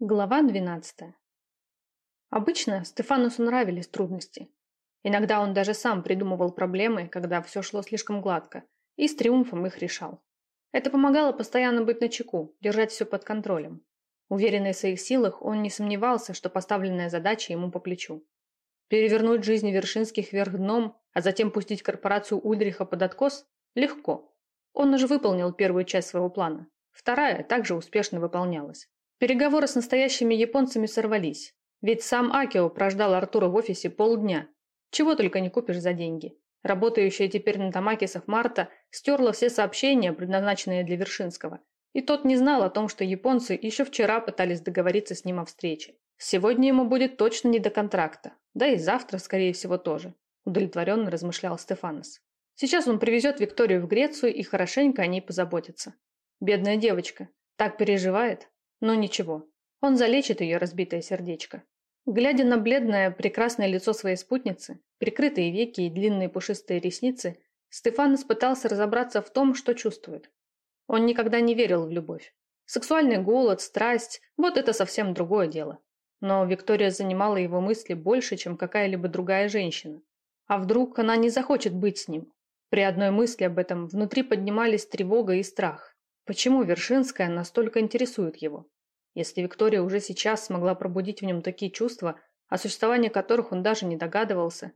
Глава 12. Обычно Стефанусу нравились трудности. Иногда он даже сам придумывал проблемы, когда все шло слишком гладко, и с триумфом их решал. Это помогало постоянно быть начеку, держать все под контролем. Уверенный в своих силах, он не сомневался, что поставленная задача ему по плечу. Перевернуть жизнь Вершинских вверх дном, а затем пустить корпорацию Ульдриха под откос – легко. Он уже выполнил первую часть своего плана. Вторая также успешно выполнялась. Переговоры с настоящими японцами сорвались. Ведь сам Акио прождал Артура в офисе полдня. Чего только не купишь за деньги. Работающая теперь на Тамакисов Марта стерла все сообщения, предназначенные для Вершинского. И тот не знал о том, что японцы еще вчера пытались договориться с ним о встрече. Сегодня ему будет точно не до контракта. Да и завтра, скорее всего, тоже. Удовлетворенно размышлял Стефанос. Сейчас он привезет Викторию в Грецию и хорошенько о ней позаботится. Бедная девочка. Так переживает. Но ничего, он залечит ее разбитое сердечко. Глядя на бледное, прекрасное лицо своей спутницы, прикрытые веки и длинные пушистые ресницы, Стефан пытался разобраться в том, что чувствует. Он никогда не верил в любовь. Сексуальный голод, страсть – вот это совсем другое дело. Но Виктория занимала его мысли больше, чем какая-либо другая женщина. А вдруг она не захочет быть с ним? При одной мысли об этом внутри поднимались тревога и страх. Почему Вершинская настолько интересует его? Если Виктория уже сейчас смогла пробудить в нем такие чувства, о существовании которых он даже не догадывался,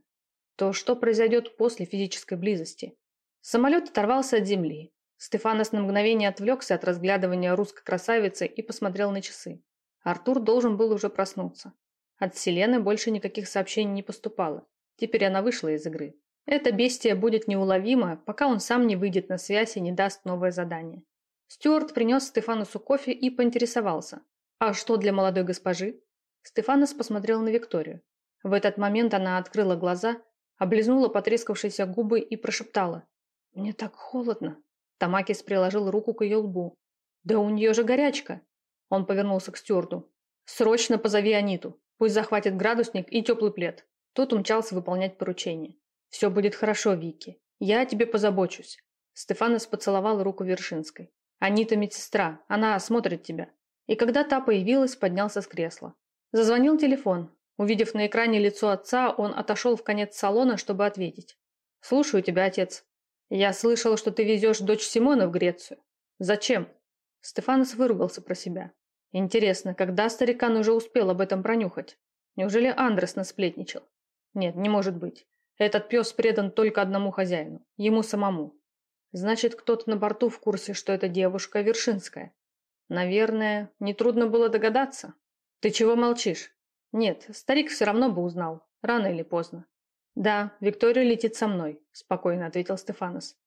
то что произойдет после физической близости? Самолет оторвался от земли. Стефанос на мгновение отвлекся от разглядывания русской красавицы и посмотрел на часы. Артур должен был уже проснуться. От Селены больше никаких сообщений не поступало. Теперь она вышла из игры. Это бестия будет неуловимо, пока он сам не выйдет на связь и не даст новое задание. Стюарт принес Стефанусу кофе и поинтересовался. «А что для молодой госпожи?» Стефанос посмотрел на Викторию. В этот момент она открыла глаза, облизнула потрескавшиеся губы и прошептала. «Мне так холодно». Тамакис приложил руку к ее лбу. «Да у нее же горячка!» Он повернулся к Стюарту. «Срочно позови Аниту. Пусть захватит градусник и теплый плед». Тот умчался выполнять поручение. «Все будет хорошо, Вики. Я о тебе позабочусь». Стефанос поцеловал руку Вершинской. Анита медсестра, она осмотрит тебя. И когда та появилась, поднялся с кресла. Зазвонил телефон. Увидев на экране лицо отца, он отошел в конец салона, чтобы ответить. «Слушаю тебя, отец. Я слышал, что ты везешь дочь Симона в Грецию. Зачем?» Стефанос выругался про себя. Интересно, когда старикан уже успел об этом пронюхать? Неужели Андрес насплетничал? Нет, не может быть. Этот пес предан только одному хозяину, ему самому. Значит, кто-то на борту в курсе, что эта девушка Вершинская. Наверное, нетрудно было догадаться. Ты чего молчишь? Нет, старик все равно бы узнал, рано или поздно. Да, Виктория летит со мной, спокойно ответил Стефанос.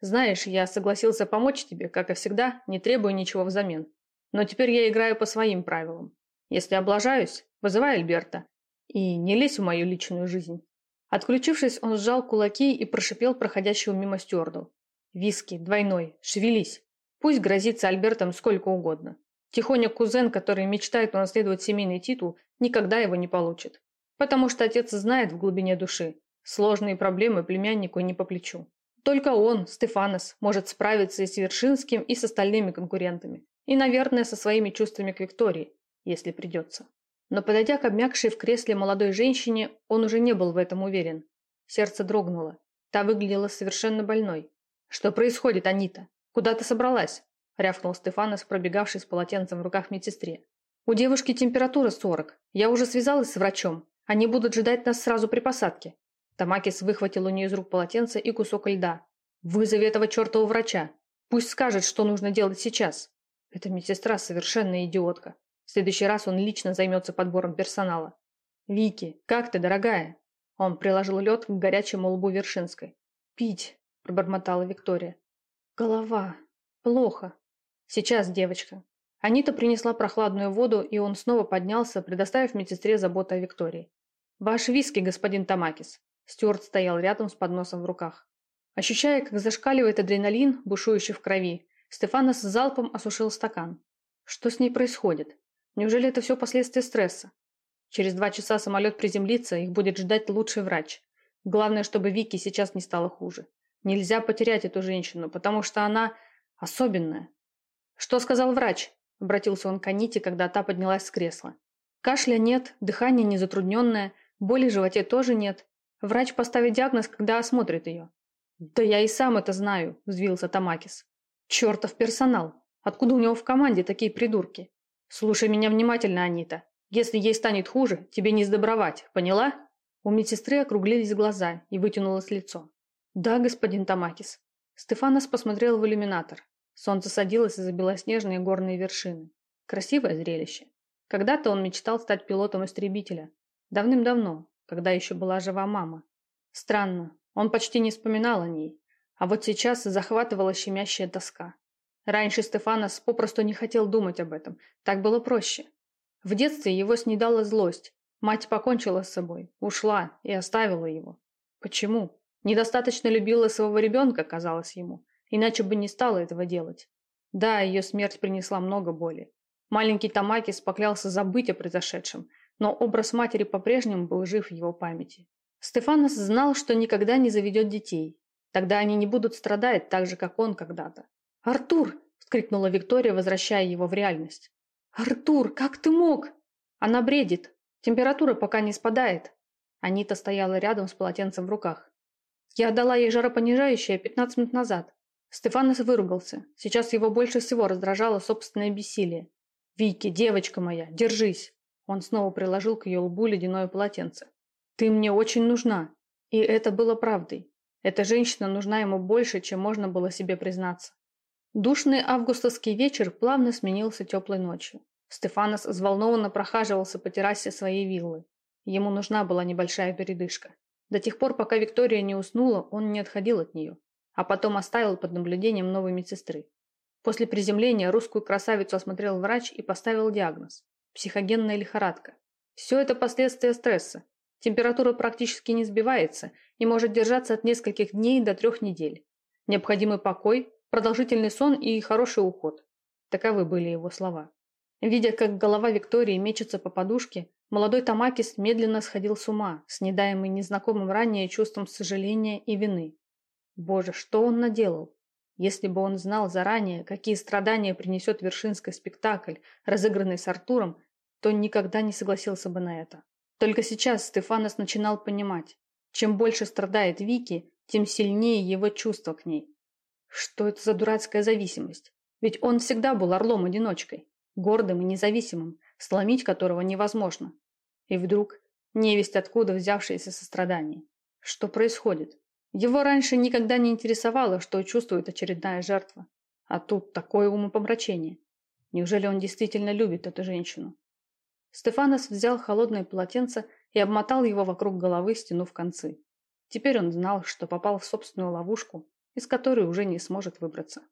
Знаешь, я согласился помочь тебе, как и всегда, не требуя ничего взамен. Но теперь я играю по своим правилам. Если облажаюсь, вызывай Альберта. И не лезь в мою личную жизнь. Отключившись, он сжал кулаки и прошипел проходящему мимо стюарду. Виски, двойной, шевелись. Пусть грозится Альбертом сколько угодно. Тихоня кузен, который мечтает унаследовать семейный титул, никогда его не получит. Потому что отец знает в глубине души. Сложные проблемы племяннику не по плечу. Только он, Стефанос, может справиться и с Вершинским, и с остальными конкурентами. И, наверное, со своими чувствами к Виктории, если придется. Но подойдя к обмякшей в кресле молодой женщине, он уже не был в этом уверен. Сердце дрогнуло. Та выглядела совершенно больной. «Что происходит, Анита? Куда ты собралась?» – рявкнул Стефанос, пробегавший с полотенцем в руках медсестре. «У девушки температура 40. Я уже связалась с врачом. Они будут ждать нас сразу при посадке». Тамакис выхватил у нее из рук полотенце и кусок льда. «Вызови этого чертова врача. Пусть скажет, что нужно делать сейчас». Эта медсестра совершенно идиотка. В следующий раз он лично займется подбором персонала. «Вики, как ты, дорогая?» Он приложил лед к горячему лбу Вершинской. «Пить пробормотала Виктория. Голова. Плохо. Сейчас, девочка. Анита принесла прохладную воду, и он снова поднялся, предоставив медсестре заботу о Виктории. «Ваш виски, господин Тамакис». Стюарт стоял рядом с подносом в руках. Ощущая, как зашкаливает адреналин, бушующий в крови, Стефанос залпом осушил стакан. Что с ней происходит? Неужели это все последствия стресса? Через два часа самолет приземлится, их будет ждать лучший врач. Главное, чтобы Вики сейчас не стало хуже. Нельзя потерять эту женщину, потому что она особенная. Что сказал врач? – обратился он к Аните, когда та поднялась с кресла. «Кашля нет, дыхание не затрудненное, боли в животе тоже нет. Врач поставит диагноз, когда осмотрит ее». «Да я и сам это знаю», – взвился Тамакис. «Чертов персонал! Откуда у него в команде такие придурки? Слушай меня внимательно, Анита. Если ей станет хуже, тебе не сдобровать, поняла?» У медсестры округлились глаза и вытянулось лицо. «Да, господин Тамакис». Стефанос посмотрел в иллюминатор. Солнце садилось за белоснежные горные вершины. Красивое зрелище. Когда-то он мечтал стать пилотом истребителя. Давным-давно, когда еще была жива мама. Странно, он почти не вспоминал о ней. А вот сейчас захватывала щемящая тоска. Раньше Стефанос попросту не хотел думать об этом. Так было проще. В детстве его снедала злость. Мать покончила с собой, ушла и оставила его. Почему? Недостаточно любила своего ребенка, казалось ему. Иначе бы не стала этого делать. Да, ее смерть принесла много боли. Маленький Тамакис поклялся забыть о произошедшем, но образ матери по-прежнему был жив в его памяти. Стефанос знал, что никогда не заведет детей. Тогда они не будут страдать так же, как он когда-то. «Артур!» – вскрикнула Виктория, возвращая его в реальность. «Артур, как ты мог?» «Она бредит. Температура пока не спадает». Анита стояла рядом с полотенцем в руках. «Я отдала ей жаропонижающее 15 минут назад. Стефанос выругался. Сейчас его больше всего раздражало собственное бессилие. «Вики, девочка моя, держись!» Он снова приложил к ее лбу ледяное полотенце. «Ты мне очень нужна!» И это было правдой. Эта женщина нужна ему больше, чем можно было себе признаться. Душный августовский вечер плавно сменился теплой ночью. Стефанос взволнованно прохаживался по террасе своей виллы. Ему нужна была небольшая передышка. До тех пор, пока Виктория не уснула, он не отходил от нее а потом оставил под наблюдением новой медсестры. После приземления русскую красавицу осмотрел врач и поставил диагноз – психогенная лихорадка. Все это последствия стресса. Температура практически не сбивается и может держаться от нескольких дней до трех недель. Необходимый покой, продолжительный сон и хороший уход. Таковы были его слова. Видя, как голова Виктории мечется по подушке, молодой Тамакис медленно сходил с ума, снедаемый незнакомым ранее чувством сожаления и вины. Боже, что он наделал? Если бы он знал заранее, какие страдания принесет Вершинский спектакль, разыгранный с Артуром, то никогда не согласился бы на это. Только сейчас Стефанос начинал понимать, чем больше страдает Вики, тем сильнее его чувство к ней. Что это за дурацкая зависимость? Ведь он всегда был орлом-одиночкой, гордым и независимым, сломить которого невозможно. И вдруг невесть откуда взявшееся сострадание. Что происходит? Его раньше никогда не интересовало, что чувствует очередная жертва. А тут такое умопомрачение. Неужели он действительно любит эту женщину? Стефанос взял холодное полотенце и обмотал его вокруг головы, стянув концы. Теперь он знал, что попал в собственную ловушку, из которой уже не сможет выбраться.